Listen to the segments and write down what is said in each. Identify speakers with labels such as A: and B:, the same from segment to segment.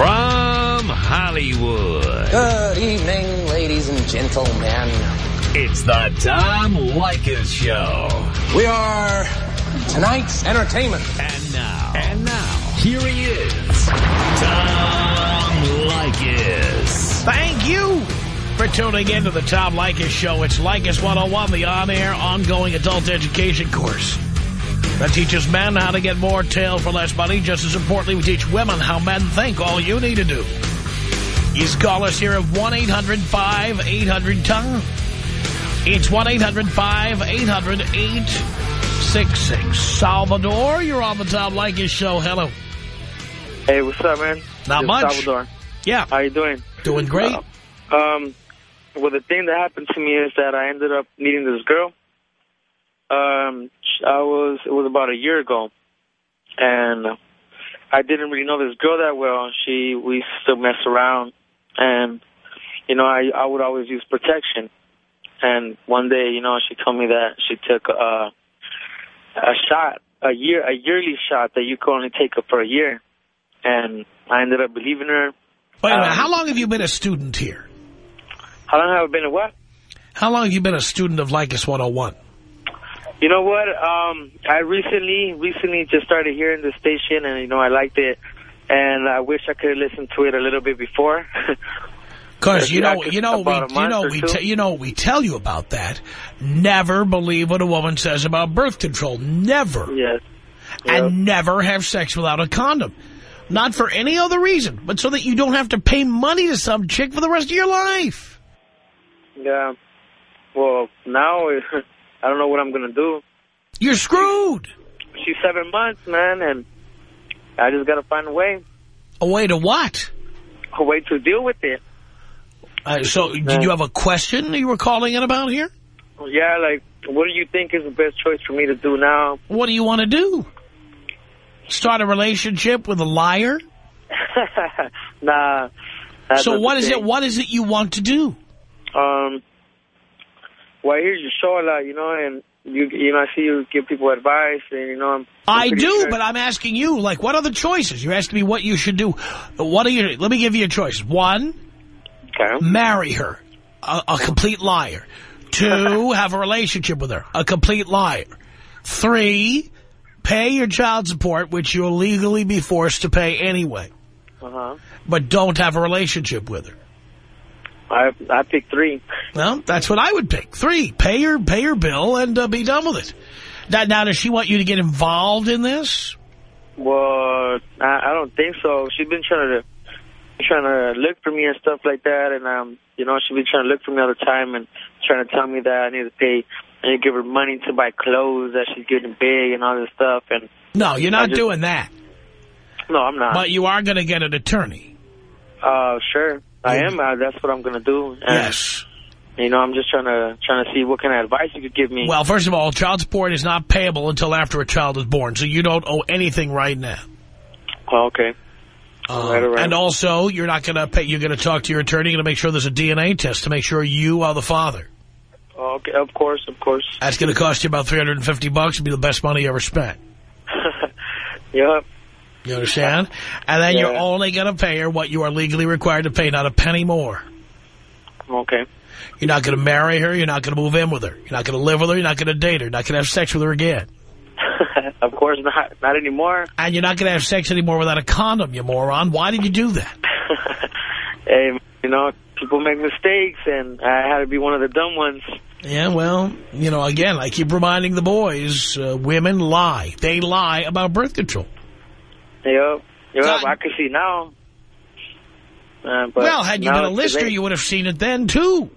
A: From Hollywood.
B: Good evening, ladies and gentlemen.
A: It's the Tom Leykis Show.
B: We are tonight's entertainment.
A: And now. And now. Here he is. Tom Leykis.
C: Thank you for tuning in to the Tom Leykis Show. It's Leykis 101, the on-air, ongoing adult education course that teaches men how to get more tail for less money. Just as importantly, we teach women how men think. All you need to do is call us here at 1-800-5800-TOM. It's 1-800-5800-866. Salvador, you're on the Tom Leykis Show. Hello.
D: Hey, what's up, man?
C: Not
D: This is
C: much.
D: Salvador.
C: Yeah,
D: How you doing?
C: doing great.
D: Uh, um, well, the thing that happened to me is that I ended up meeting this girl. Um, I was it was about a year ago, and I didn't really know this girl that well. She we still mess around, and you know I I would always use protection. And one day, you know, she told me that she took uh, a shot, a year, a yearly shot that you could only take up for a year, and I ended up believing her.
C: Wait a minute,
D: um,
C: how long have you been a student here?
D: How long have I been a what?
C: How long have you been a student of Leykis 101?
D: You know what? Um, I recently, recently just started hearing the station, and you know I liked it, and I wish I could have listened to it a little bit before.
C: Because you know, you know, we, you know, we, you know, we tell you about that. Never believe what a woman says about birth control. Never,
D: yes.
C: and never have sex without a condom. Not for any other reason, but so that you don't have to pay money to some chick for the rest of your life.
D: Yeah. Well, now I don't know what I'm gonna do.
C: You're screwed.
D: She's seven months, man, and I just gotta find a way,
C: A way to what?
D: a way to deal with it.
C: Uh, so, did you have a question you were calling in about here?
D: Yeah, like, what do you think is the best choice for me to do now?
C: What do you want to do? Start a relationship with a liar?
D: nah.
C: So what is
D: thing.
C: it? What is it you want to do?
D: Um, well, hear your show a lot, you know, and you you know I see you give people advice, and you know I'm. I'm
C: I do,
D: sure-
C: but I'm asking you, like, what are the choices? You're asking me what you should do. What are your? Let me give you a choice. One,
D: Okay.
C: marry her, a, a complete liar. Two, have a relationship with her, a complete liar. Three, pay your child support, which you'll legally be forced to pay anyway,
D: Uh huh.
C: but don't have a relationship with her.
D: I I picked three.
C: Well, that's what I would pick. Three, pay your pay your bill and uh, be done with it. Now, now, does she want you to get involved in this?
D: Well, I, I don't think so. She's been trying to trying to look for me and stuff like that, and um, you know, she's been trying to look for me all the time and trying to tell me that I need to pay. I need to give her money to buy clothes that she's getting big and all this stuff. And
C: No, you're not
D: just-
C: doing that.
D: no, I'm not.
C: But you are going to get an attorney.
D: uh, sure, I am. Uh, that's what I'm gonna do. And,
C: Yes.
D: You know, I'm just trying to trying to see what kind of advice you could give me.
C: Well, first of all, child support is not payable until after a child is born, so you don't owe anything right now.
D: Oh, okay.
C: Um,
D: Right, right.
C: And also, you're not going to pay. You're going to talk to your attorney. You're going to make sure there's a DNA test to make sure you are the father.
D: Oh, okay. Of course, of course.
C: That's going to cost you about 350 bucks. It'll be the best money you ever spent.
D: yep.
C: You understand? And then you're only going to pay her what you are legally required to pay, not a penny more.
D: Okay.
C: You're not going to marry her. You're not going to move in with her. You're not going to live with her. You're not going to date her. You're not going to have sex with her again.
D: of course not. Not anymore.
C: And you're not going to have sex anymore without a condom, you moron. Why did you do that?
D: hey, you know, people make mistakes, and I had to be one of the dumb ones.
C: Yeah, well, you know, again, I keep reminding the boys, uh, women lie. They lie about birth control.
D: Yep. Yep.
C: God.
D: I can see now. Uh, but
C: well, had you been a listener, you would have seen it then, too.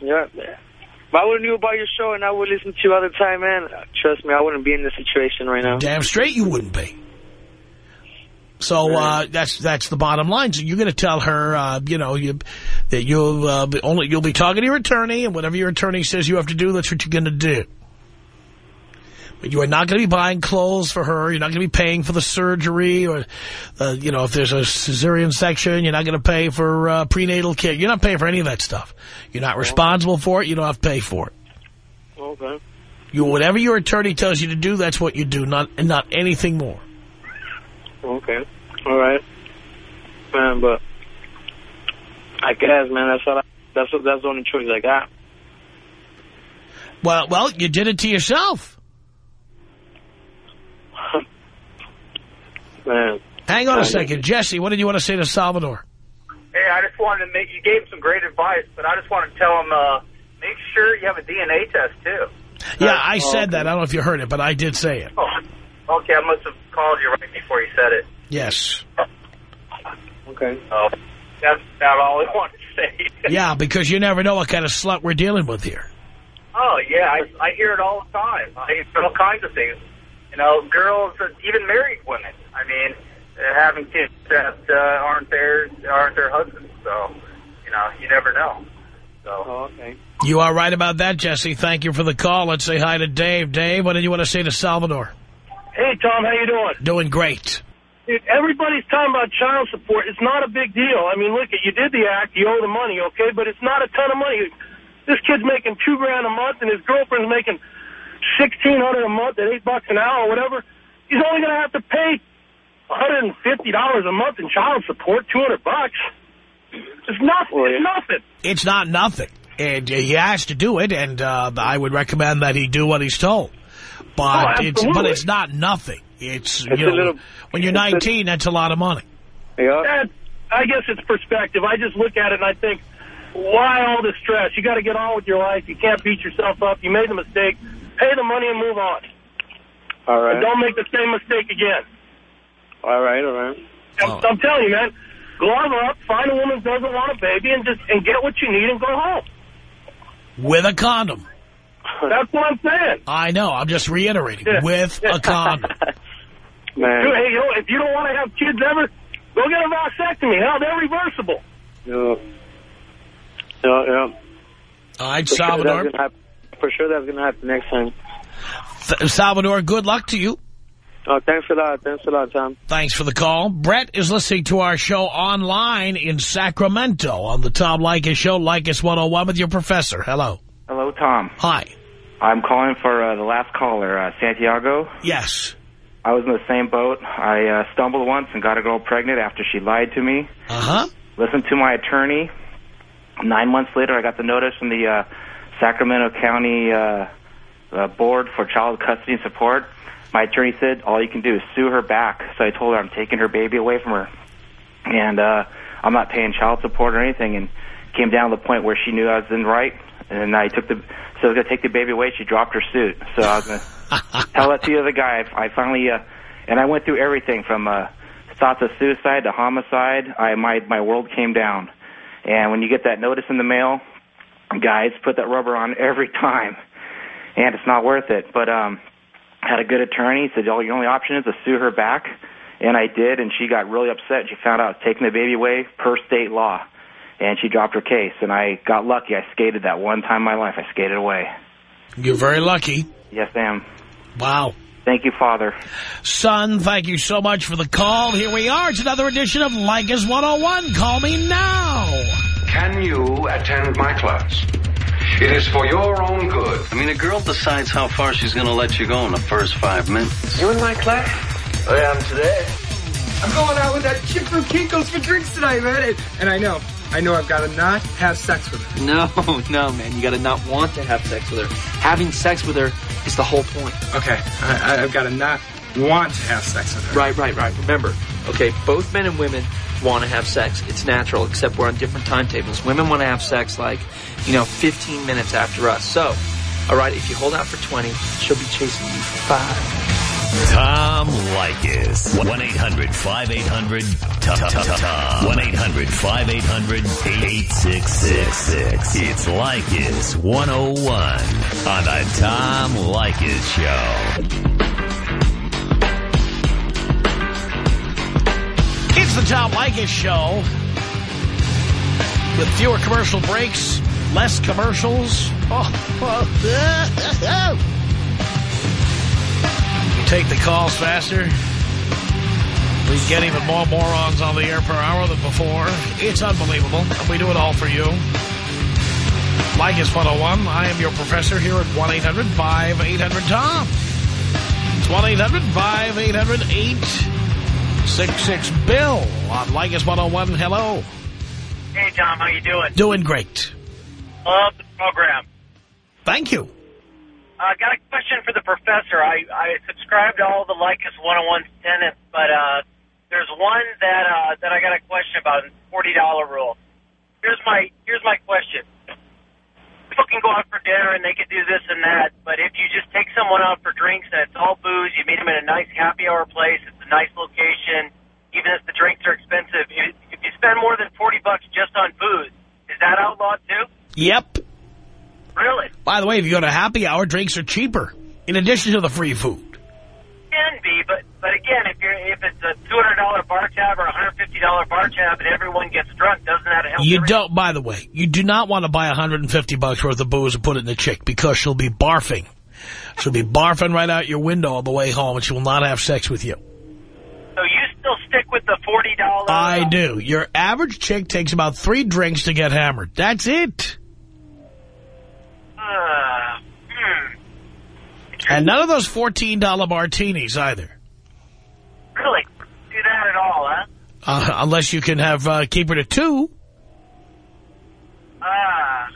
D: Yep. If I would have knew about your show and I would listen to you all the time, man, trust me, I wouldn't be in this situation right now.
C: Damn straight you wouldn't be. So uh, that's that's the bottom line. So you're going to tell her, uh, you know, you that you'll uh, be only you'll be talking to your attorney, and whatever your attorney says you have to do, that's what you're going to do. You are not going to be buying clothes for her. You're not going to be paying for the surgery, or uh, you know, if there's a cesarean section, you're not going to pay for uh, prenatal care. You're not paying for any of that stuff. You're not responsible for it. You don't have to pay for it.
D: Okay.
C: You whatever your attorney tells you to do, that's what you do, not and not anything more.
D: Okay. All right. man, but I guess, man, that's all. I, that's that's the only choice I got.
C: Well, well, you did it to yourself.
D: Man.
C: Hang on a second. Jesse, what did you want to say to Salvador?
E: Hey, I just wanted to make, you gave him some great advice, but I just want to tell him, uh, make sure you have a DNA test, too.
C: Yeah, I said that. I don't know if you heard it, but I did say it.
E: Oh, okay, I must have called you right before you said it.
C: Yes.
D: Okay.
E: Oh, that's about all I wanted to say.
C: Yeah, because you never know what kind of slut we're dealing with here.
E: Oh, yeah, I, I hear it all the time. I hear all kinds of things. You know, girls, uh, even married women, I mean, uh, having kids that uh, aren't theirs, aren't their husbands. So, you know, you never know. So,
D: Oh, okay.
C: You are right about that, Jesse. Thank you for the call. Let's say hi to Dave. Dave, what did you want to say to Salvador?
F: Hey, Tom, how you doing?
C: Doing great.
F: Dude, everybody's talking about child support. It's not a big deal. I mean, look, you did the act, you owe the money, okay? But it's not a ton of money. This kid's making two grand a month, and his girlfriend's making sixteen hundred a month at eight bucks an hour or whatever. He's only going to have to pay one hundred and fifty dollars a month in child support, two hundred bucks. It's nothing.
D: Well,
F: It's nothing.
C: It's not nothing. And he has to do it, and uh, I would recommend that he do what he's told. But
F: Oh,
C: it's but it's not nothing. It's,
D: It's
C: you know,
D: little-
C: when you're
D: it's a-
C: 19, that's a lot of money.
D: Yeah.
F: That, I guess it's perspective. I just look at it and I think, why all the stress? You got to get on with your life. You can't beat yourself up. You made the mistake. Pay the money and move on.
D: All right.
F: And don't make the same mistake again.
D: All right. All right.
F: I'm,
C: Oh.
F: I'm telling you, man. Glove up, find a woman who doesn't want a baby, and just and get what you need and go home.
C: With a condom.
F: That's what I'm saying.
C: I know. I'm just reiterating.
F: Yeah.
C: With a condom.
D: Man.
F: Dude, hey, you know, if you don't want to have kids ever, go get a vasectomy. Hell, they're reversible.
D: Yeah. Yeah. Yeah.
C: All right,
D: For sure, that's
C: Salvador.
D: Gonna happen. For sure, that's gonna happen next time.
C: Th- Salvador, good luck to you.
D: Oh, thanks a lot. Thanks a lot, Tom.
C: Thanks for the call. Brett is listening to our show online in Sacramento on the Tom Leykis Show, Leykis 101 with your professor. Hello.
G: Hello, Tom.
C: Hi.
G: I'm calling for uh, the last caller, uh, Santiago.
C: Yes.
G: I was in the same boat. I uh, stumbled once and got a girl pregnant after she lied to me.
C: Uh-huh.
G: Listened to my attorney. Nine months later, I got the notice from the uh, Sacramento County uh, uh, Board for Child Custody and Support. My attorney said all you can do is sue her back. So I told her I'm taking her baby away from her, and uh, I'm not paying child support or anything. And came down to the point where she knew I was in right, and I took the so I was gonna take the baby away. She dropped her suit, so I was gonna tell that to the other guy. I, I finally uh, and I went through everything from uh, thoughts of suicide to homicide. I my my world came down, and when you get that notice in the mail, guys, put that rubber on every time, and it's not worth it. But um, had a good attorney. Said, "Oh, your only option is to sue her back," and I did. And she got really upset. She found out I was taking the baby away per state law, and she dropped her case. And I got lucky. I skated that one time in my life. I skated away.
C: You're very lucky.
G: Yes, ma'am.
C: Wow.
G: Thank you, Father.
C: Son, thank you so much for the call. Here we are. It's another edition of Leykis 101. Call me now.
H: Can you attend my class? It is for your own good.
I: I mean, a girl decides how far she's going to let you go in the first five minutes.
B: You in my class?
E: I am today.
J: I'm going out with that chick from Kinko's for drinks tonight, man. And, and I know, I know I've got to not have sex with her.
K: No, no, man. You gotta not want to have sex with her. Having sex with her is the whole point.
J: Okay, I, I, I've got to not want to have sex with her.
K: Right, right, right. Remember, okay, both men and women want to have sex. It's natural, except we're on different timetables. Women want to have sex like, you know, 15 minutes after us. So, all right, if you hold out for 20, she'll be chasing you for five.
A: Tom Leykis. 1-800-5800-TOM. 1-800-5800-8666. It's Leykis 101 on the Tom Leykis Show.
C: The Tom Leykis Show. With fewer commercial breaks, less commercials. Oh, take the calls faster. We get even more morons on the air per hour than before. It's unbelievable. We do it all for you. Leykis 101. I am your professor here at 1-800-5800-TOM. It's 1-800-5800-8 866 Bill on Leykis 101. Hello.
L: Hey, Tom, how you doing?
C: Doing great.
L: Love the program.
C: Thank you.
L: I uh, got a question for the professor. I, I subscribe to all the Leykis 101 tenets, but uh, there's one that uh, that I got a question about, the $40 rule. Here's my here's my question. People can go out for dinner and they can do this and that, but if you just take someone out for drinks and it's all booze, you meet them in a nice happy hour place, it's a nice location, even if the drinks are expensive, if, if you spend more than 40 bucks just on booze, is that outlawed too?
C: Yep.
L: Really?
C: By the way, if you go to happy hour, drinks are cheaper, in addition to the free food.
L: A two hundred dollar bar tab or a hundred fifty dollar bar tab and everyone gets drunk, doesn't that help?
C: You don't, by the way, you do not want to buy 150 bucks worth of booze and put it in the chick because she'll be barfing. She'll be barfing right out your window on the way home and she will not have sex with you.
L: So you still stick with the forty dollar?
C: I do. Your average chick takes about three drinks to get hammered. That's it.
L: Uh, hmm.
C: And none of those $14 martinis either.
L: Really? Do that at all, huh?
C: Uh, unless you can have uh, keep her to two.
L: Ah,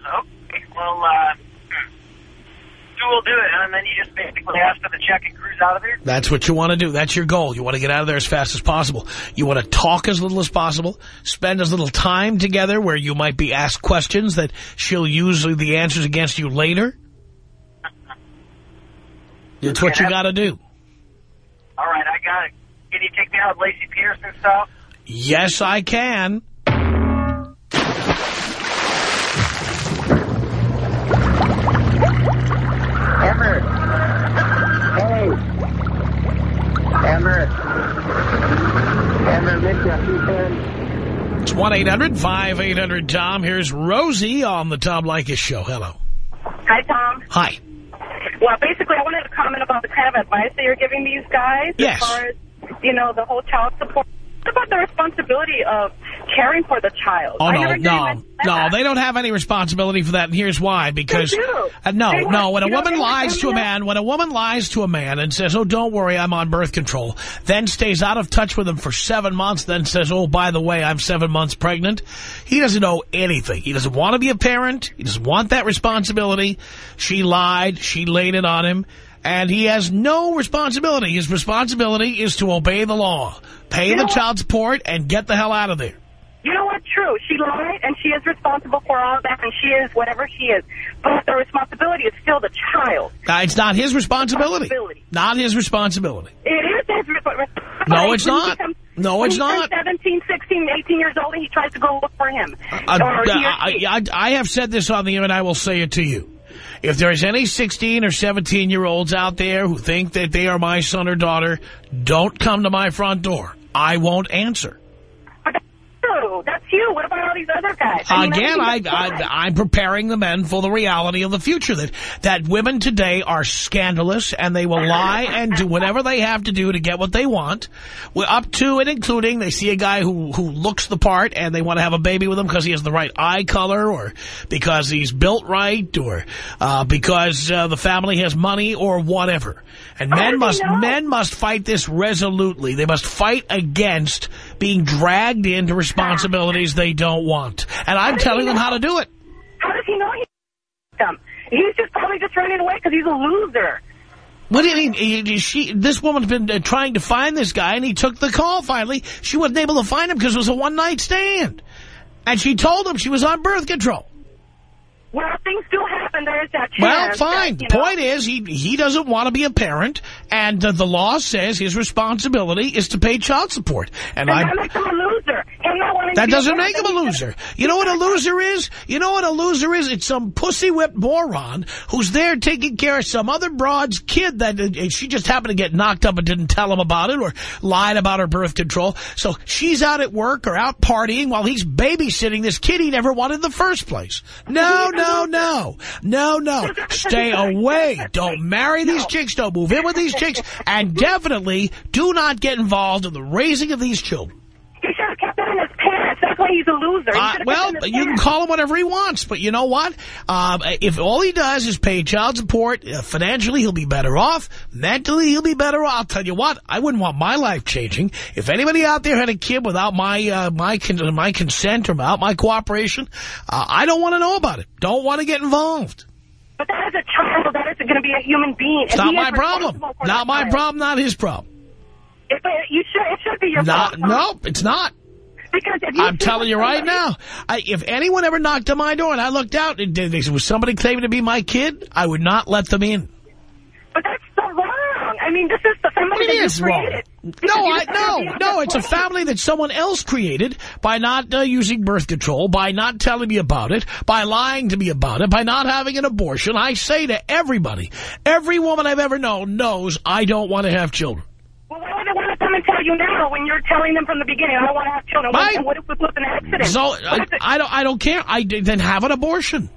L: okay. Well, uh, two will do it, and then you just basically ask for the check and cruise out of there?
C: That's what you want to do. That's your goal. You want to get out of there as fast as possible. You want to talk as little as possible, spend as little time together where you might be asked questions that she'll use the answers against you later. It's what you got to do.
L: All right, I got it. Can you take me out with Lacey Pierce and stuff?
C: Yes, I can.
M: Amber. Hey. Amber. Amber, miss you. You can.
C: It's 1-800-5800-TOM. Here's Rosie on the Tom Leykis Show. Hello.
N: Hi, Tom.
C: Hi.
N: Well, basically, I wanted to comment about the kind of advice that you're giving these guys
C: Yes.
N: as far as, you know, the whole child support. What about the responsibility of caring for the child?
C: Oh, no, no, no, they don't have any responsibility for that, and here's why. Because. Uh, no,
N: They
C: no, when a woman lies to a man, when a woman lies to a man and says, oh, don't worry, I'm on birth control, then stays out of touch with him for seven months, then says, oh, by the way, I'm seven months pregnant, he doesn't know anything. He doesn't want to be a parent. He doesn't want that responsibility. She lied. She laid it on him. And he has no responsibility. His responsibility is to obey the law, pay
N: You
C: the child support, and get the hell out of there.
N: You know what? True. She lied, and she is responsible for all of that, and she is whatever she is. But the responsibility is still the child.
C: Uh, it's not his responsibility.
N: Responsibility.
C: Not his responsibility.
N: It is his responsibility.
C: No, it's not.
N: becomes-
C: No, it's not.
N: 17, 16, 18 years old, and he tries to go look for him.
C: Uh,
N: or
C: I. I, I have said this on the air, and I will say it to you. If there's any 16 or 17-year-olds out there who think that they are my son or daughter, don't come to my front door. I won't answer.
N: True. That's you. What about all these other guys? I mean,
C: Again, I,
N: think that's fine.
C: I, I'm preparing the men for the reality of the future, that, that women today are scandalous and they will lie and do whatever they have to do to get what they want. We're up to and including they see a guy who, who looks the part and they want to have a baby with him because he has the right eye color or because he's built right or uh, because uh, the family has money or whatever. And men must men must fight this resolutely. They must fight against being dragged into responsibilities they don't want. And I'm telling them how to do it.
N: How does he know he's dumb? He's just probably just running away because he's a loser.
C: What do you mean? She, this woman's been uh, trying to find this guy, and he took the call finally. She wasn't able to find him because it was a one-night stand. And she told him she was on birth control.
N: Well, things do happen. There is that chance.
C: Well, fine.
N: That,
C: The
N: know,
C: point is, he he doesn't want to be a parent, and uh, the law says his responsibility is to pay child support. And
N: then
C: I
N: that makes him a loser. Him not wanting to
C: That doesn't make him a loser. You know what a loser is? You know what a loser is? It's some pussy-whipped moron who's there taking care of some other broad's kid that uh, she just happened to get knocked up and didn't tell him about it or lied about her birth control. So she's out at work or out partying while he's babysitting this kid he never wanted in the first place. No, no, no. No, no. Stay away. Don't marry these chicks. Don't move in with these chicks. And definitely do not get involved in the raising of these children.
N: He should have kept it in his pants. That's why he's a loser. He
C: Uh, well,
N: kept it in
C: you can call him whatever he wants, but you know what? Um, if all he does is pay child support, uh, financially he'll be better off. Mentally he'll be better off. I'll tell you what, I wouldn't want my life changing. If anybody out there had a kid without my uh, my con my consent or without my cooperation, uh, I don't want to know about it. Don't want to get involved.
N: But that is a child. That isn't going to be a human being.
C: It's not my problem. Not my
N: child.
C: problem, not his problem.
N: If it, you should, it should be your
C: Not,
N: problem.
C: no, it's not.
N: Because
C: I'm telling you right now, I, if anyone ever knocked on my door and I looked out and there was somebody claiming to be my kid, I would not let them in.
N: But that's so wrong. I mean, this is the family
C: It is
N: you
C: wrong. No, I, no, no. It's a family that someone else created by not uh, using birth control, by not telling me about it, by lying to me about it, by not having an abortion. I say to everybody, every woman I've ever known knows I don't want to have children.
N: Well, why would they want to come and tell you now when you're telling them from the beginning, I don't want to have children?
C: Right.
N: What, if it was an accident?
C: So I, I don't, I don't care. I then have an abortion.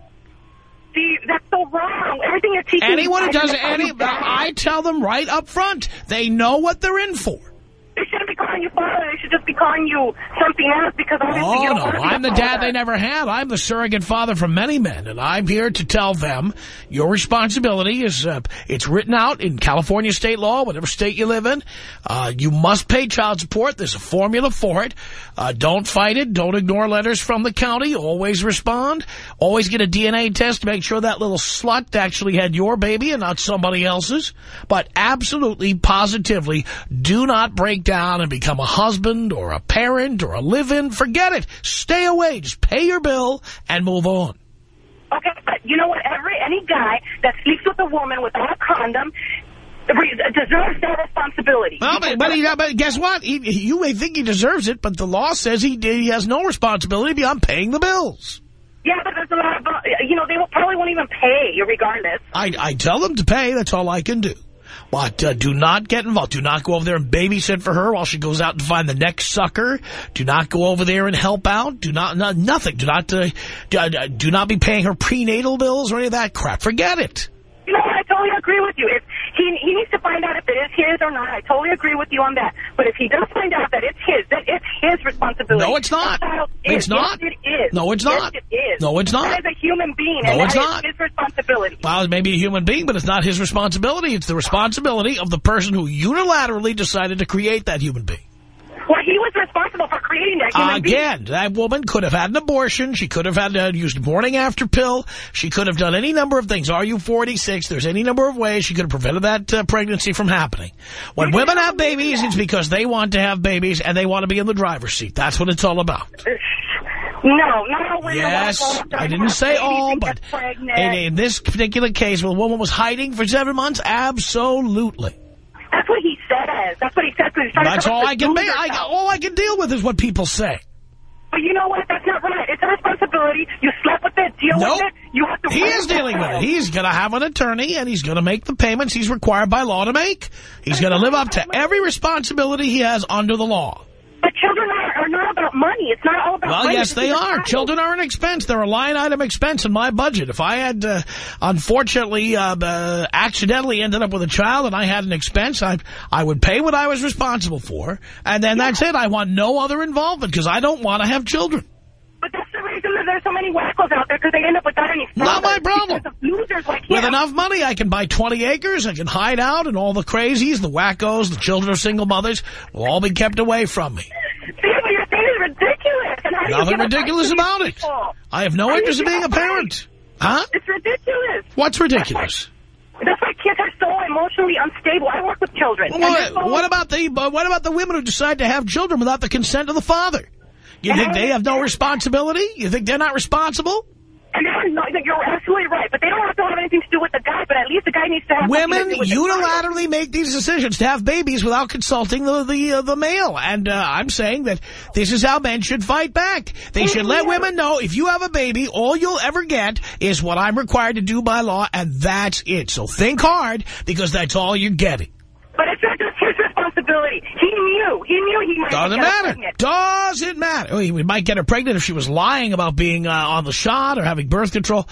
N: See, that's so wrong. Everything you're teaching...
C: Anyone who does any. I tell them right up front. They know what they're in for.
N: They shouldn't be calling you father. Should just be calling you something else because obviously you
C: Oh,
N: don't
C: no.
N: want to be
C: I'm the dad
N: father.
C: they never had. I'm the surrogate father for many men, and I'm here to tell them your responsibility is, uh, it's written out in California state law, whatever state you live in. Uh, you must pay child support. There's a formula for it. Uh, don't fight it. Don't ignore letters from the county. Always respond. Always get a DNA test to make sure that little slut actually had your baby and not somebody else's. But absolutely, positively, do not break down and become a husband or a parent or a live-in. Forget it. Stay away. Just pay your bill and move on.
N: Okay, but you know what? Every any guy that sleeps with a woman without a condom deserves that responsibility.
C: Well, but, but, he, but guess what? He, he- you may think he deserves it, but the law says he, he has no responsibility beyond paying the bills.
N: Yeah, but there's a lot of, uh, you know, they will probably won't even pay you regardless.
C: I, I tell them to pay. That's all I can do. But uh, do not get involved. Do not go over there and babysit for her while she goes out and find the next sucker. Do not go over there and help out. Do not, no, nothing. Do not, uh, do, uh, do not be paying her prenatal bills or any of that crap. Forget it.
N: You know? I totally agree with you. If he he needs to find out if it is his or not. I totally agree with you on that. But if he does find out that it's his, his responsibility.
C: No, it's not. It's
N: is.
C: not.
N: Yes, it is.
C: No, it's
N: Yes,
C: not.
N: it is.
C: No, it's not.
N: Is a human being,
C: No,
N: and
C: it's not.
N: his responsibility.
C: Well, maybe a human being, but it's not his responsibility. It's the responsibility of the person who unilaterally decided to create that human being.
N: Well, he was responsible for creating that human being.
C: Again, that woman could have had an abortion. She could have had uh, used a morning after pill. She could have done any number of things. Are you 46? There's any number of ways she could have prevented that uh, pregnancy from happening. When women have babies, it's because they want to have babies and they want to be in the driver's seat. That's what it's all about.
N: No, not all women
C: Yes, I didn't say all, but in, in this particular case, where the woman was hiding for seven months, absolutely.
N: That's what he says. That's what he says. he's trying to
C: That's all I can make. I, all I can deal with is what people say.
N: But you know what? That's not right. It's a responsibility. You slept with it. Deal
C: Nope.
N: with it. You have to.
C: He is dealing with it. He's going to have an attorney, and he's going to make the payments he's required by law to make. He's going to live up to every responsibility he has under the law.
N: But children are, about money. It's not all about
C: Well,
N: money.
C: yes, they are.
N: child.
C: Children are an expense. They're a line item expense in my budget. If I had, uh, unfortunately, uh, uh, accidentally ended up with a child and I had an expense, I, I would pay what I was responsible for, and then that's it. I want no other involvement because I don't want to have children.
N: But that's the reason that there's so many wackos out there because they end up without any
C: Not my problem.
N: losers like
C: With enough money, I can buy 20 acres, I can hide out, and all the crazies, the wackos, the children of single mothers will all be kept away from me.
N: See, what you're saying is ridiculous. And how do you
C: Nothing ridiculous about it.
N: people?
C: I have no
N: you
C: interest in being a parent. Huh?
N: It's ridiculous.
C: What's ridiculous?
N: That's why kids are so emotionally unstable. I work with children.
C: What,
N: so-
C: what about the what about the women who decide to have children without the consent of the father? You think they have no responsibility? You think they're not responsible?
N: And not- you're absolutely right, but they don't have to have anything to do with the guy. But at least the guy needs to have
C: Women
N: to do with the father.
C: unilaterally make these decisions to have babies without consulting the the, uh, the male, and uh, I'm saying that this is how men should fight back. They should let women know if you have a baby, all you'll ever get is what I'm required to do by law, and that's it. So think hard because that's all you're getting.
N: But it's not responsibility. He knew. He knew he might
C: Doesn't matter.
N: pregnant.
C: Doesn't matter. Oh, We might get her pregnant if she was lying about being uh, on the shot or having birth control.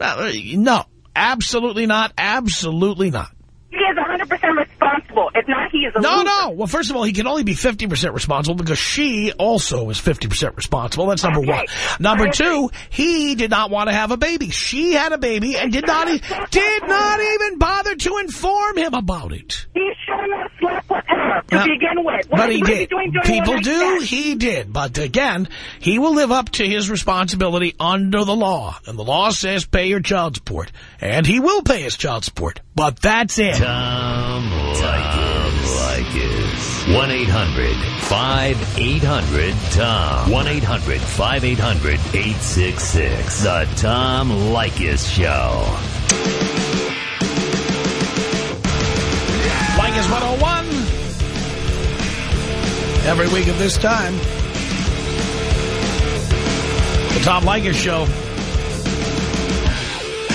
C: Uh, no, absolutely not. Absolutely not.
N: He is 100% 100% responsible. If not, he is a
C: No,
N: loser.
C: no. Well, first of all, he can only be 50% responsible because she also is 50% responsible. That's number
N: Okay.
C: one. Number two, he did not want to have a baby. She had a baby and did not e- did not even bother to inform him about it.
N: He should have slept with her to
C: Now,
N: begin with. What
C: But he did.
N: doing
C: People do.
N: stand?
C: He did. But again, he will live up to his responsibility under the law. And the law says pay your child support. And he will pay his child support. But that's it.
A: Tom Leykis. 1-800-5800-TOM. 1-800-5800-866. The Tom Leykis Show.
C: Leykis 101. Every week at this time. The Tom Leykis Show.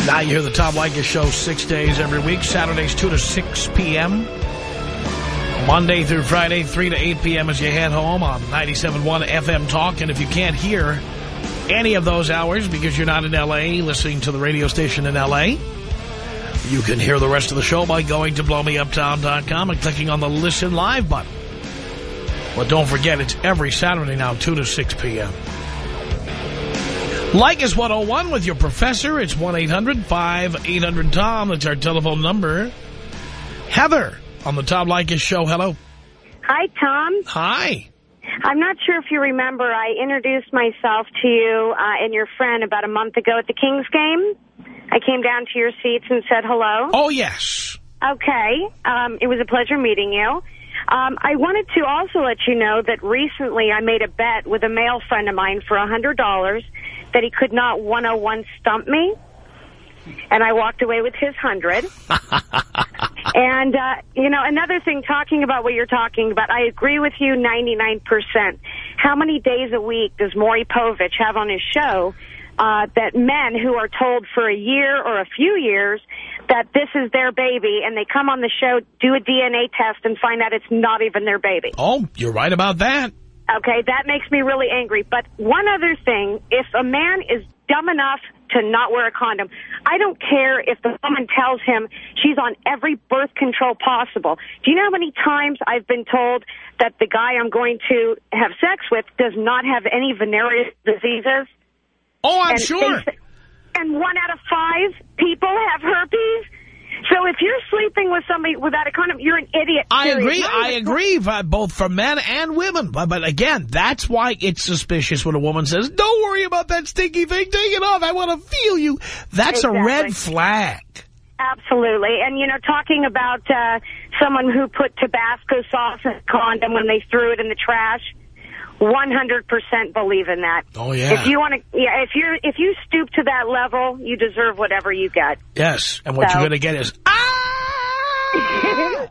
C: Now you hear the Tom Leykis Show six days every week. Saturdays 2 to 6 p.m. Monday through Friday, 3 to 8 p.m. as you head home on 97.1 FM Talk. And if you can't hear any of those hours because you're not in L.A. listening to the radio station in L.A., you can hear the rest of the show by going to blowmeuptom.com and clicking on the Listen Live button. But don't forget, it's every Saturday now, 2 to 6 p.m. Leykis 101 with your professor. It's 1-800-5800-TOM. That's our telephone number. Heather on the Tom Leykis Show. Hello.
O: Hi, Tom.
C: Hi.
O: I'm not sure if you remember, I introduced myself to you uh, and your friend about a month ago at the Kings game. I came down to your seats and said hello.
C: Oh, yes.
O: Okay. Um, it was a pleasure meeting you. Um, I wanted to also let you know that recently I made a bet with a male friend of mine for a $100 that he could not 101 stump me. And I walked away with his 100 And, uh, you know, another thing, talking about what you're talking about, I agree with you 99%. How many days a week does Maury Povich have on his show uh, that men who are told for a year or a few years that this is their baby and they come on the show, do a DNA test and find out it's not even their baby?
C: Oh, you're right about that.
O: Okay, that makes me really angry. But one other thing, if a man is dumb enough to not wear a condom, I don't care if the woman tells him she's on every birth control possible. Do you know how many times I've been told that the guy I'm going to have sex with does not have any venereal diseases?
C: Oh, I'm
O: And
C: sure.
O: they- and one out of five people have herpes. So if you're sleeping with somebody without a condom, you're an idiot.
C: I
O: period.
C: agree. I agree, both for men and women. But, but again, that's why it's suspicious when a woman says, don't worry about that stinky thing. Take it off. I want to feel you. That's a red flag.
O: Absolutely. And, you know, talking about uh, someone who put Tabasco sauce in a condom when they threw it in the trash, 100% believe in that.
C: Oh, yeah.
O: If you want to, yeah, if you're, if you stoop to that level, you deserve whatever you get.
C: Yes. And what
O: So-
C: you're going to get is, ah!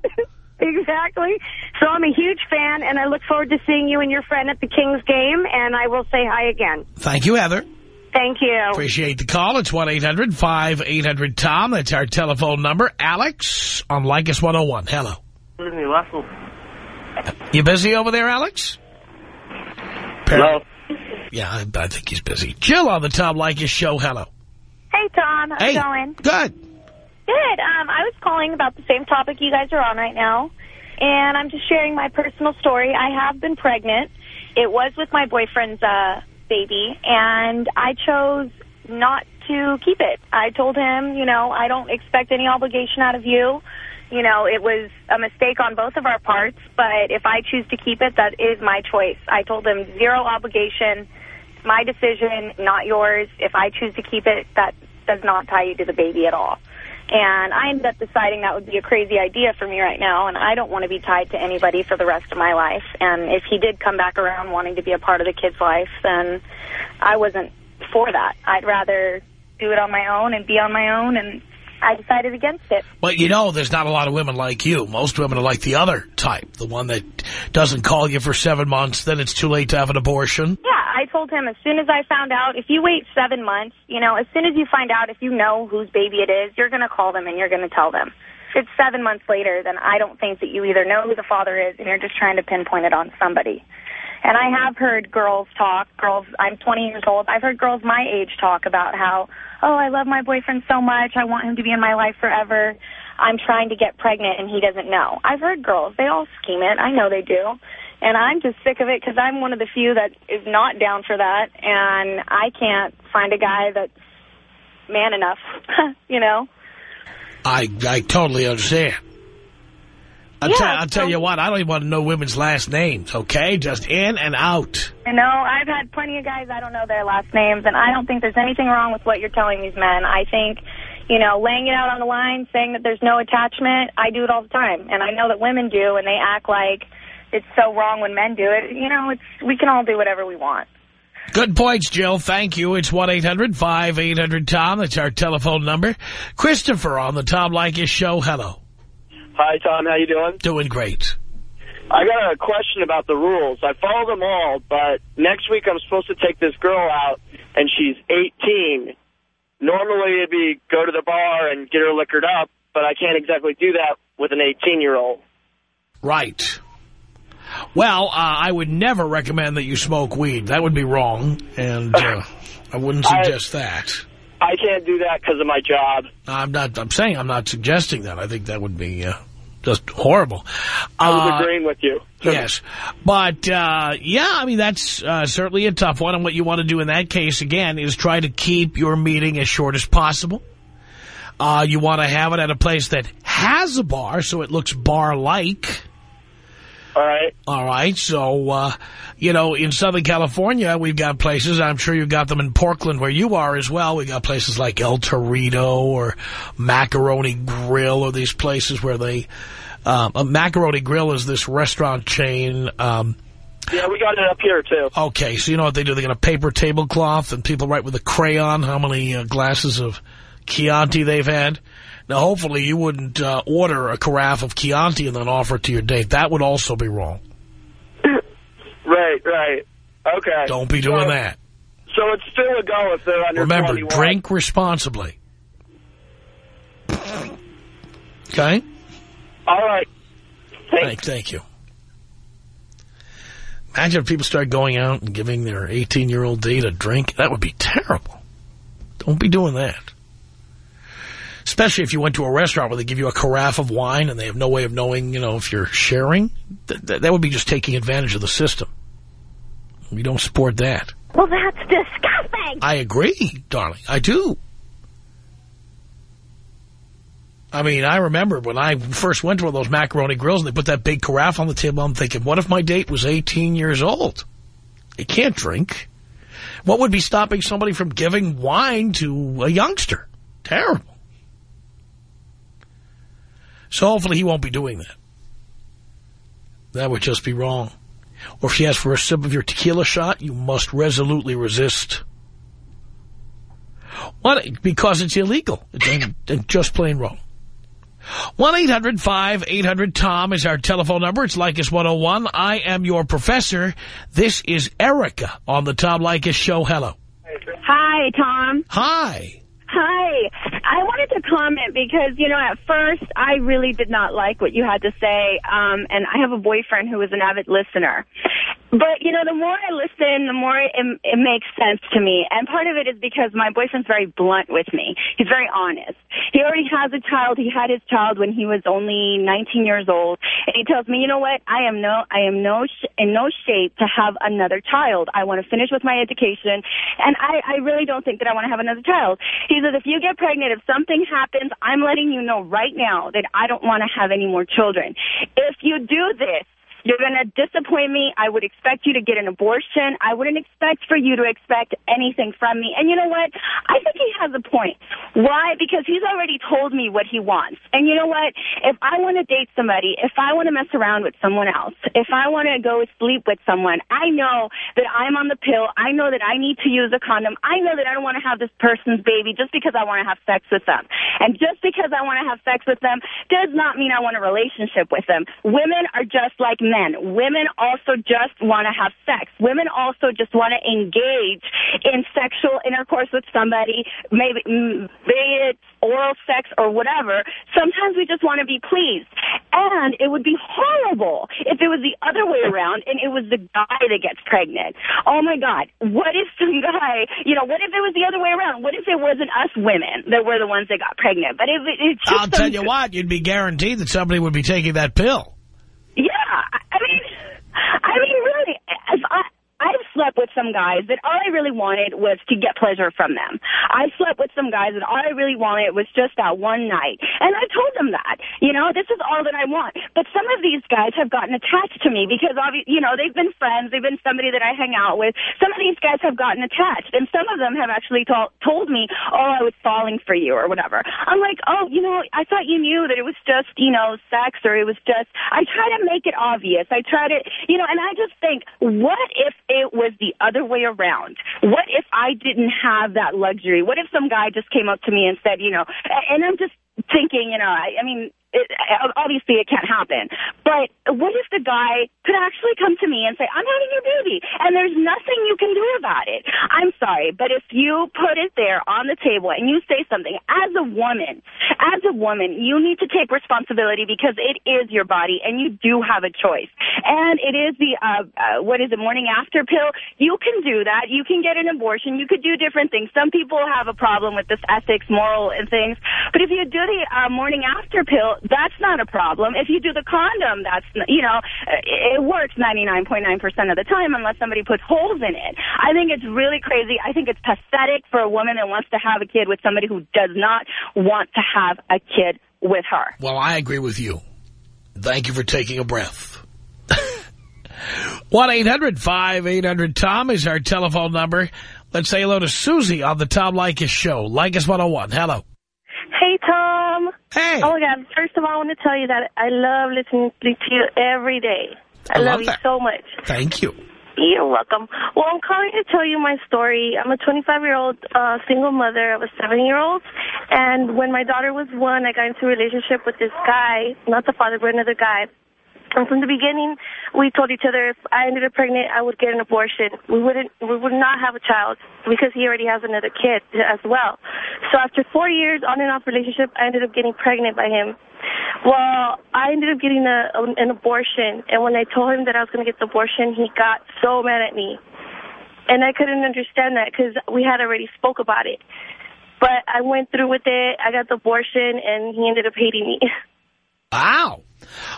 O: exactly. So I'm a huge fan, and I look forward to seeing you and your friend at the Kings game, and I will say hi again.
C: thank you, Heather.
O: Thank you.
C: Appreciate the call. It's 1-800-5800-TOM. That's our telephone number. Alex on Leykis 101. Hello. You busy over there, Alex? Hello. Yeah, I, I think he's busy. Jill on the Tom Leykis show. Hello.
P: Hey, Tom. How's
C: Hey.
P: it going?
C: Good.
P: Good. Um, I was calling about the same topic you guys are on right now, and I'm just sharing my personal story. I have been pregnant. It was with my boyfriend's uh, baby, and I chose not to keep it. I told him, you know, I don't expect any obligation out of you. You know, it was a mistake on both of our parts, but if I choose to keep it, that is my choice. I told him zero obligation. My decision, not yours. If I choose to keep it, that does not tie you to the baby at all. And I ended up deciding that would be a crazy idea for me right now, and I don't want to be tied to anybody for the rest of my life. And if he did come back around wanting to be a part of the kid's life, then I wasn't for that. I'd rather do it on my own and be on my own, and I decided against it.
C: But you know, there's not a lot of women like you. Most women are like the other type, the one that doesn't call you for seven months, then it's too late to have an abortion.
P: Yeah, I told him as soon as I found out, if you wait seven months, you know, as soon as you find out, if you know whose baby it is, you're going to call them and you're going to tell them. If it's seven months later, then I don't think that you either know who the father is and you're just trying to pinpoint it on somebody. And I have heard girls talk, girls, I'm 20 years old, I've heard girls my age talk about how, oh, I love my boyfriend so much, I want him to be in my life forever. I'm trying to get pregnant and he doesn't know. I've heard girls. They all scheme it. I know they do. And I'm just sick of it because I'm one of the few that is not down for that. And I can't find a guy that's man enough, you know?
C: I I totally understand. I'll,
P: Yeah,
C: tell, I'll tell you what, I don't even want to know women's last names, okay? Just in and out.
P: You know, I've had plenty of guys, I don't know their last names, and I don't think there's anything wrong with what you're telling these men. I think, you know, laying it out on the line, saying that there's no attachment, I do it all the time. And I know that women do, and they act like it's so wrong when men do it. You know, it's we can all do whatever we want.
C: Good points, Jill. Thank you. It's 1-800-5800-TOM. That's our telephone number. Christopher on the Tom Leykis show. Hello.
Q: Hi, Tom. How you doing?
C: Doing great.
Q: I got a question about the rules. I follow them all, but next week I'm supposed to take this girl out, and she's 18. Normally it'd be go to the bar and get her liquored up, but I can't exactly do that with an 18-year-old.
C: Right. Well, uh, I would never recommend that you smoke weed. That would be wrong, and uh, I wouldn't suggest that.
Q: I can't do that because of my job.
C: I'm not. I'm saying I'm not suggesting that. I think that would be uh, just horrible.
Q: I was
C: Uh,
Q: agreeing with you.
C: yes. But, uh, yeah, I mean, that's uh, certainly a tough one. And what you want to do in that case, again, is try to keep your meeting as short as possible. Uh, you want to have it at a place that has a bar, so it looks bar-like.
Q: All right.
C: All right. So, uh, you know, in Southern California, we've got places, I'm sure you've got them in Portland where you are as well. We've got places like El Torito or Macaroni Grill or these places where they, um, a Macaroni Grill is this restaurant chain, um,
Q: Yeah, we got it up here, too.
C: Okay, so you know what they do? They get a paper tablecloth and people write with a crayon how many uh, glasses of Chianti they've had. Now, hopefully you wouldn't uh, order a carafe of Chianti and then offer it to your date. That would also be wrong.
Q: Right, right. Okay.
C: Don't be doing
Q: So-
C: that.
Q: So it's still a go if they're under
C: Remember,
Q: 21.
C: drink responsibly. Okay?
Q: All right.
C: Thank, thank you. Imagine if people start going out and giving their 18-year-old date a drink. That would be terrible. Don't be doing that. Especially if you went to a restaurant where they give you a carafe of wine and they have no way of knowing, you know, if you're sharing. Th th that would be just taking advantage of the system. We don't support that.
O: Well, that's disgusting.
C: I agree, darling. I do. I mean, I remember when I first went to one of those macaroni grills and they put that big carafe on the table, I'm thinking, what if my date was 18 years old? They can't drink. What would be stopping somebody from giving wine to a youngster? Terrible. So hopefully he won't be doing that. That would just be wrong. Or if she asks for a sip of your tequila shot, you must resolutely resist. What? Because it's illegal. It's it's just plain wrong. 1-800-5800-TOM is our telephone number. It's Leykis 101. I am your professor. This is Erica on the Tom Leykis Show. Hello.
R: Hi, Tom.
C: Hi.
R: Hi. I wanted to comment because, you know, at first I really did not like what you had to say, um, and I have a boyfriend who is an avid listener. But, you know, the more I listen, the more it, it makes sense to me. And part of it is because my boyfriend's very blunt with me. He's very honest. He already has a child. He had his child when he was only 19 years old. And he tells me, you know what? I am no, I am no, in no shape to have another child. I want to finish with my education. And I, I really don't think that I want to have another child. He says, if you get pregnant, if something happens, I'm letting you know right now that I don't want to have any more children. If you do this, you're going to disappoint me. I would expect you to get an abortion. I wouldn't expect for you to expect anything from me. And you know what? I think he has a point. Why? Because he's already told me what he wants. And you know what? If I want to date somebody, if I want to mess around with someone else, if I want to go sleep with someone, I know that I'm on the pill. I know that I need to use a condom. I know that I don't want to have this person's baby just because I want to have sex with them. And just because I want to have sex with them does not mean I want a relationship with them. Women are just like men. Men. Women also just want to have sex. Women also just want to engage in sexual intercourse with somebody, maybe be it oral sex or whatever. Sometimes we just want to be pleased. And it would be horrible if it was the other way around and it was the guy that gets pregnant. Oh my God. What if some guy, you know, what if it was the other way around? What if it wasn't us women that were the ones that got pregnant? But if it, it's just
C: I'll tell you what, you'd be guaranteed that somebody would be taking that pill.
R: I mean, I mean, really, if I, I've slept with some guys that all I really wanted was to get pleasure from them. I slept with some guys that all I really wanted was just that one night. And I told them that, you know, this is all that I want. But some of these guys have gotten attached to me because, obviously, you know, they've been friends. They've been somebody that I hang out with. Some of these guys have gotten attached. And some of them have actually to told me, oh, I was falling for you or whatever. I'm like, oh, you know, I thought you knew that it was just, you know, sex or it was just, I try to make it obvious. I try to, you know, and I just think, what if it was the other way around? What if I didn't have that luxury? What if some guy just came up to me and said, you know, and I'm just thinking, you know, I, I mean, it, obviously it can't happen. But what if the guy could actually come to me and say, I'm having your baby, and there's nothing you can do about it? I'm sorry, but if you put it there on the table and you say something, as a woman, as a woman, you need to take responsibility because it is your body and you do have a choice. And it is the, uh, uh, what is it, morning after pill? You can do that. You can get an abortion. You could do different things. Some people have a problem with this ethics, moral, and things. But if you do the uh, morning after pill, that's not a problem. If you do the condom, that's, you know, it works 99.9% of the time unless somebody puts holes in it. I think it's really crazy. I think it's pathetic for a woman that wants to have a kid with somebody who does not want to have a kid with her.
C: Well, I agree with you. Thank you for taking a breath. 1-800-5800-TOM is our telephone number. Let's say hello to Susie on the Tom Leykis show. Leykis 101. Hello.
S: Hey, Oh, my God. First of all, I want to tell you that I love listening to you every day. I,
C: I love
S: you
C: that.
S: so much.
C: Thank you.
S: You're welcome. Well, I'm calling to tell you my story. I'm a 25-year-old uh, single mother of a 7-year-old. And when my daughter was one, I got into a relationship with this guy, not the father, but another guy. And from the beginning, we told each other if I ended up pregnant, I would get an abortion. We wouldn't, we would not have a child because he already has another kid as well. So after four years on and off relationship, I ended up getting pregnant by him. Well, I ended up getting a, an abortion, and when I told him that I was going to get the abortion, he got so mad at me. And I couldn't understand that because we had already spoke about it. But I went through with it. I got the abortion, and he ended up hating me.
C: Wow.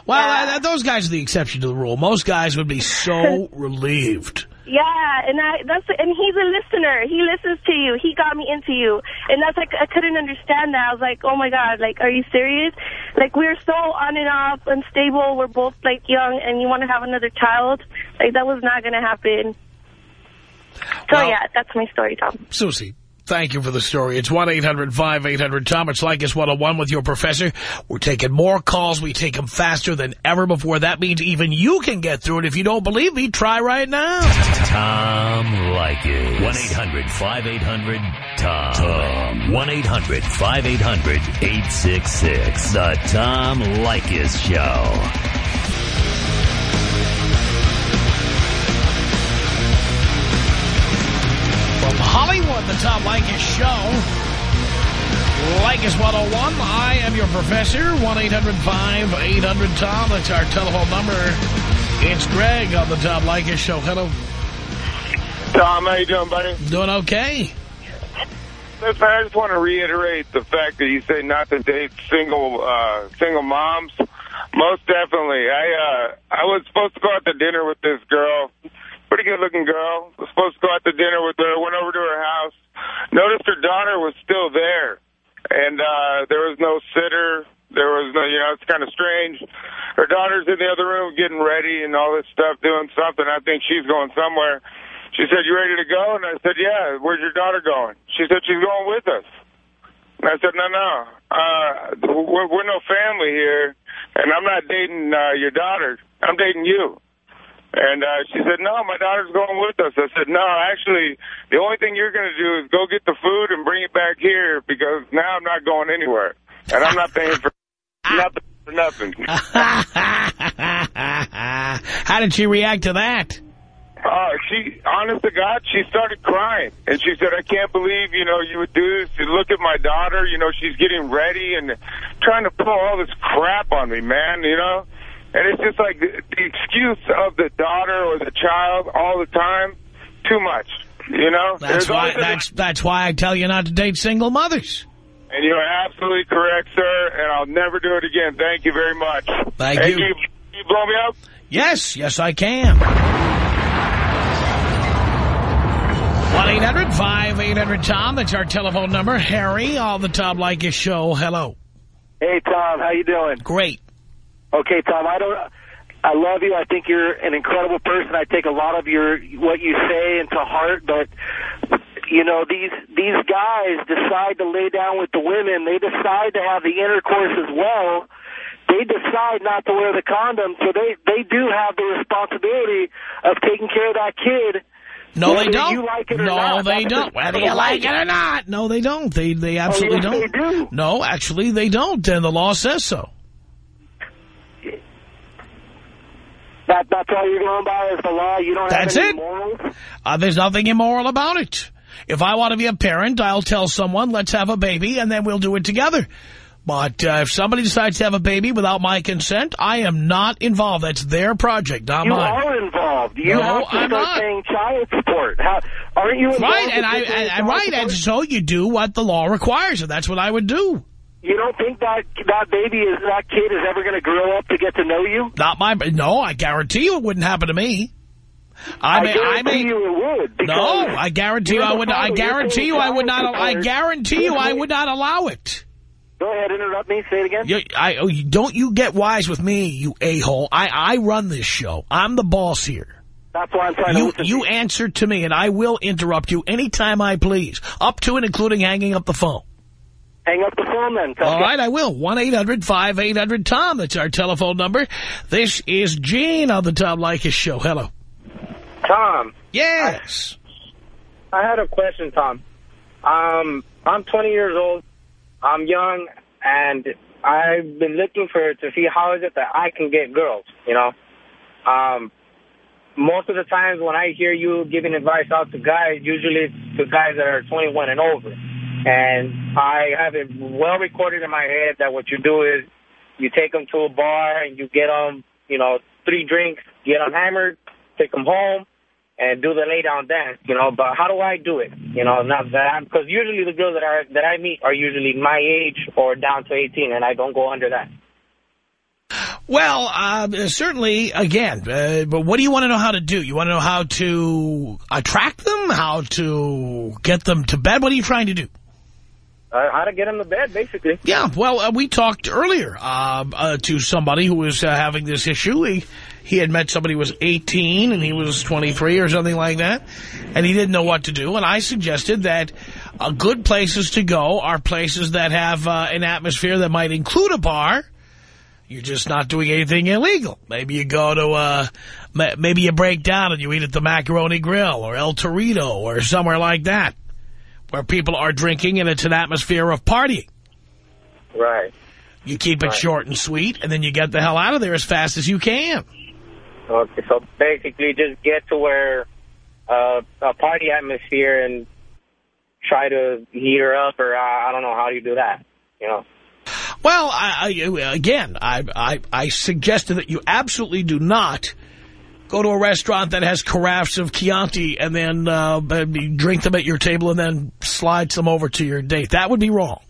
C: Well, uh, those guys are the exception to the rule. Most guys would be so relieved.
S: Yeah, and I that's and he's a listener. He listens to you. He got me into you, and that's like I couldn't understand that. I was like, oh my god, like are you serious? Like we're so on and off, unstable. We're both like young, and you want to have another child? Like that was not going to happen. So
C: Well-
S: yeah, that's my story, Tom.
C: Susie, thank you for the story. It's 1-800-5800-TOM. It's Leykis 101 with your professor. We're taking more calls. We take them faster than ever before. That means even you can get through it. If you don't believe me, try right now.
A: Tom Leykis. 1-800-5800-TOM. Tom. 1-800-5800-866. The Tom Leykis Show.
C: Hollywood, the Tom Leykis Show. Leykis 101. I am your professor. 1-800-5800-TOM. That's our telephone number. It's Greg on the Tom Leykis Show. Hello.
T: Tom, how you doing, buddy?
C: Doing okay.
T: Listen, I just want to reiterate the fact that you say not to date single uh, single moms. Most definitely. I uh, I was supposed to go out to dinner with this girl, pretty good looking girl. Was supposed to go out to dinner with her. Went over to her house. Noticed her daughter was still there, and uh, there was no sitter. There was no, you know, it's kind of strange. Her daughter's in the other room getting ready and all this stuff, doing something. I think she's going somewhere. She said, you ready to go? And I said, yeah. Where's your daughter going? She said, she's going with us. And I said, no, no. Uh, we're, we're no family here, and I'm not dating uh, your daughter. I'm dating you. And uh, she said, no, my daughter's going with us. I said, no, actually, the only thing you're going to do is go get the food and bring it back here because now I'm not going anywhere. And I'm not paying for nothing. For nothing.
C: How did she react to that?
T: Uh, she, honest to God, she started crying. And she said, I can't believe, you know, you would do this. You look at my daughter, you know, she's getting ready and trying to pull all this crap on me, man, you know? And it's just like the, the excuse of the daughter or the child all the time, too much, you know?
C: That's
T: There's
C: why. That's that's why I tell you not to date single mothers.
T: And you are absolutely correct, sir, and I'll never do it again. Thank you very much.
C: Thank
T: Hey,
C: you.
T: Can you, can you blow me up?
C: Yes, yes, I can. 1-800-5800-TOM. That's our telephone number. Harry on the Tom Leykis show. Hello.
U: Hey, Tom, how you doing?
C: Great.
U: Okay, Tom, I don't... I love you. I think you're an incredible person. I take a lot of your what you say into heart, but you know these these guys decide to lay down with the women. They decide to have the intercourse as well. They decide not to wear the condom, so they they do have the responsibility of taking care of that kid.
C: No, they don't.
U: You like it or
C: no,
U: not.
C: they
U: That's
C: don't. Whether you like it or not. No, they don't. They they absolutely
U: Oh, yes,
C: don't.
U: they do.
C: No, actually, they don't, and the law says so.
U: That, that's all you're going by is the law. You don't
C: That's
U: have any
C: it.
U: morals.
C: Uh, there's nothing immoral about it. If I want to be a parent, I'll tell someone, let's have a baby, and then we'll do it together. But uh, if somebody decides to have a baby without my consent, I am not involved. That's their project, not
U: You
C: mine.
U: are involved. You
C: No,
U: have to
C: I'm
U: start
C: not.
U: paying child support. How, aren't you involved?
C: Right, and I, and right, and so you do what the law requires, and that's what I would do.
U: You don't think that that baby is that kid is ever going to grow up to get to know you?
C: Not my, no, I guarantee you it wouldn't happen to me. I, may, I
U: guarantee
C: may,
U: you it would.
C: no, I guarantee you I would. I guarantee you I would not. I guarantee you I would not allow it.
U: Go ahead, interrupt me. Say it again.
C: You, I, oh, you, don't you get wise with me, you a-hole. I, I run this show. I'm the boss here.
U: That's why I'm trying to
C: You,
U: listen.
C: you answer to me, and I will interrupt you anytime I please, up to and including hanging up the phone.
U: Hang up the phone then.
C: All right, I will. 1-800-5800-TOM. That's our telephone number. This is Gene on the Tom Leykis Show. Hello.
V: Tom.
C: Yes.
V: I had a question, Tom. Um, I'm 20 years old. I'm young, and I've been looking for to see how is it that I can get girls. You know, um, most of the times when I hear you giving advice out to guys, usually it's to guys that are 21 and over. And I have it well recorded in my head that what you do is you take them to a bar and you get them, you know, three drinks, get them hammered, take them home, and do the lay down dance, you know. But how do I do it? You know, not that because usually the girls that are that I meet are usually my age or down to 18, and I don't go under that.
C: Well, uh, certainly, again, uh, but what do you want to know how to do? You want to know how to attract them, how to get them to bed? What are you trying to do?
V: Uh, how to get him to bed, basically.
C: Yeah, well, uh, we talked earlier uh, uh, to somebody who was uh, having this issue. He, he had met somebody who was 18 and he was 23 or something like that, and he didn't know what to do. And I suggested that uh, good places to go are places that have uh, an atmosphere that might include a bar. You're just not doing anything illegal. Maybe you go to, maybe you break down and you eat at the Macaroni Grill or El Torito or somewhere like that, where people are drinking and it's an atmosphere of partying.
V: Right.
C: You keep it
V: Right.
C: short and sweet, and then you get the hell out of there as fast as you can.
V: Okay, so basically just get to where uh, a party atmosphere and try to heat her up, or uh, I don't know how you do that, you know.
C: Well, I, I, again, I, I, I suggested that you absolutely do not go to a restaurant that has carafes of Chianti and then uh, drink them at your table and then slide some over to your date. That would be wrong.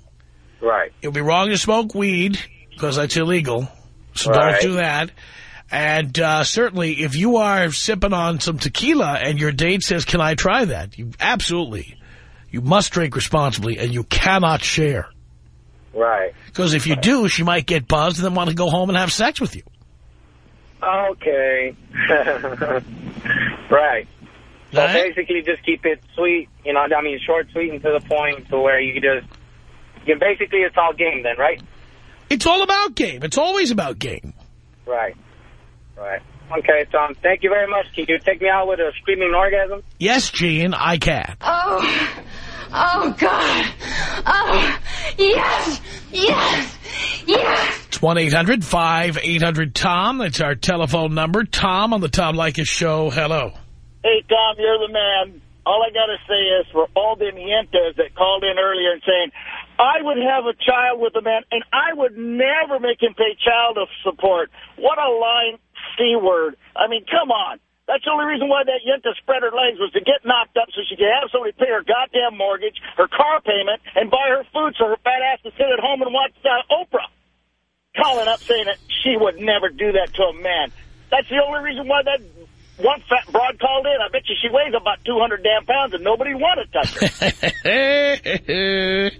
V: Right.
C: It would be wrong to smoke weed because that's illegal. So
V: Right.
C: don't do that. And uh, certainly, if you are sipping on some tequila and your date says, can I try that? You absolutely, you must drink responsibly and you cannot share.
V: Right.
C: Because if you do, she might get buzzed and then want to go home and have sex with you.
V: Okay. right. So
C: Right.
V: basically just keep it sweet, you know, I mean short, sweet, and to the point to where you just, you basically it's all game then, right?
C: It's all about game. It's always about game.
V: Right. Right. Okay, Tom, thank you very much. Can you take me out with a screaming orgasm?
C: Yes, Gene, I can.
W: Oh, oh God. Oh,
X: Yes! Yes! Yes!
C: It's 1-800-5800-TOM. That's our telephone number. Tom on the Tom Leykis show. Hello.
Y: Hey, Tom, you're the man. All I got to say is for all the yentas that called in earlier and saying, I would have a child with a man, and I would never make him pay child of support. What a lying C-word. I mean, come on. That's the only reason why that Yenta spread her legs was to get knocked up so she could have somebody pay her goddamn mortgage, her car payment, and buy her food so her fat ass could sit at home and watch uh, Oprah. Calling up saying that she would never do that to a man. That's the only reason why that one fat broad called in. I bet you she weighs about 200 damn pounds and nobody wanted to touch her.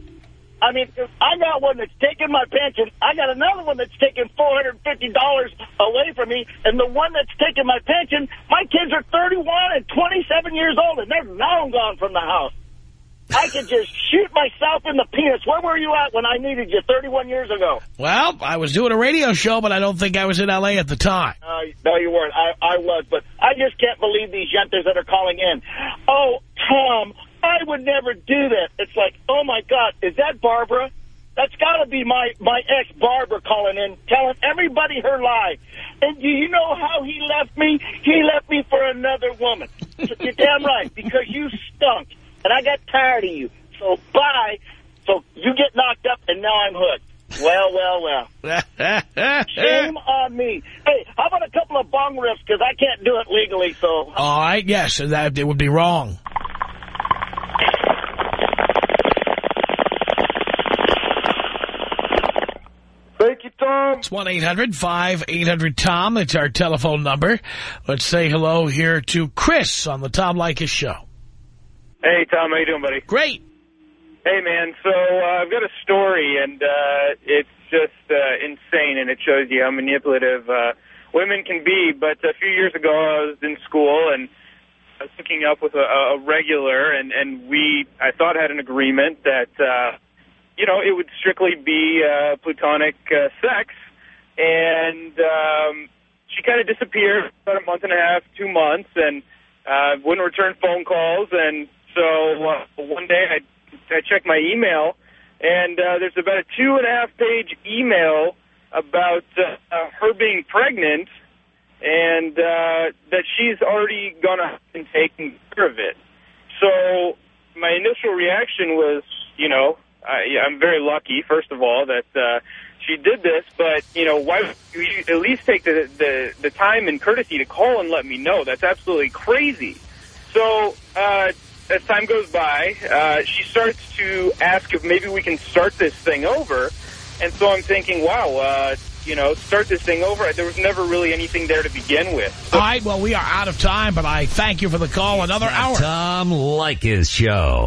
Y: I mean, I got one that's taking my pension. I got another one that's taking $450 away from me. And the one that's taking my pension, my kids are 31 and 27 years old, and they're long gone from the house. I could just shoot myself in the penis. Where were you at when I needed you 31 years ago?
C: Well, I was doing a radio show, but I don't think I was in L.A. at the time.
Y: Uh, no, you weren't. I, I was, but I just can't believe these yentas that are calling in. Oh, Tom, I would never do that. It's like, oh, my God, is that Barbara? That's got to be my, my ex, Barbara, calling in, telling everybody her lie. And do you know how he left me? He left me for another woman. So you're damn right, because you stunk. And I got tired of you. So bye. So you get knocked up, and now I'm hooked. Well, well, well. Shame on me. Hey, how about a couple of bong rips, because I can't do it legally, so...
C: All right, yes, that it would be wrong.
Y: Thank you, Tom.
C: It's 1-800-5800-TOM. It's our telephone number. Let's say hello here to Chris on the Tom Leykis show.
W: Hey, Tom. How you doing, buddy?
C: Great.
W: Hey, man. So uh, I've got a story, and uh, it's just uh, insane, and it shows you how manipulative uh, women can be. But a few years ago, I was in school, and was hooking up with a, a regular, and, and we, I thought, had an agreement that, uh, you know, it would strictly be uh, platonic uh, sex. And um, she kind of disappeared about a month and a half, two months, and uh, wouldn't return phone calls, and so uh, one day I, I checked my email, and uh, there's about a two and a half page email about uh, her being pregnant and uh, that she's already gone ahead and taken care of it. So my initial reaction was, you know, I, I'm very lucky, first of all, that uh, she did this, but, you know, why would you at least take the, the, the time and courtesy to call and let me know? That's absolutely crazy. So, uh, as time goes by, uh, she starts to ask if maybe we can start this thing over. And so I'm thinking, wow, uh, you know, start this thing over. There was never really anything there to begin with.
C: All right, well, we are out of time, but I thank you for the call. Another hour.
A: Tom Leykis Show.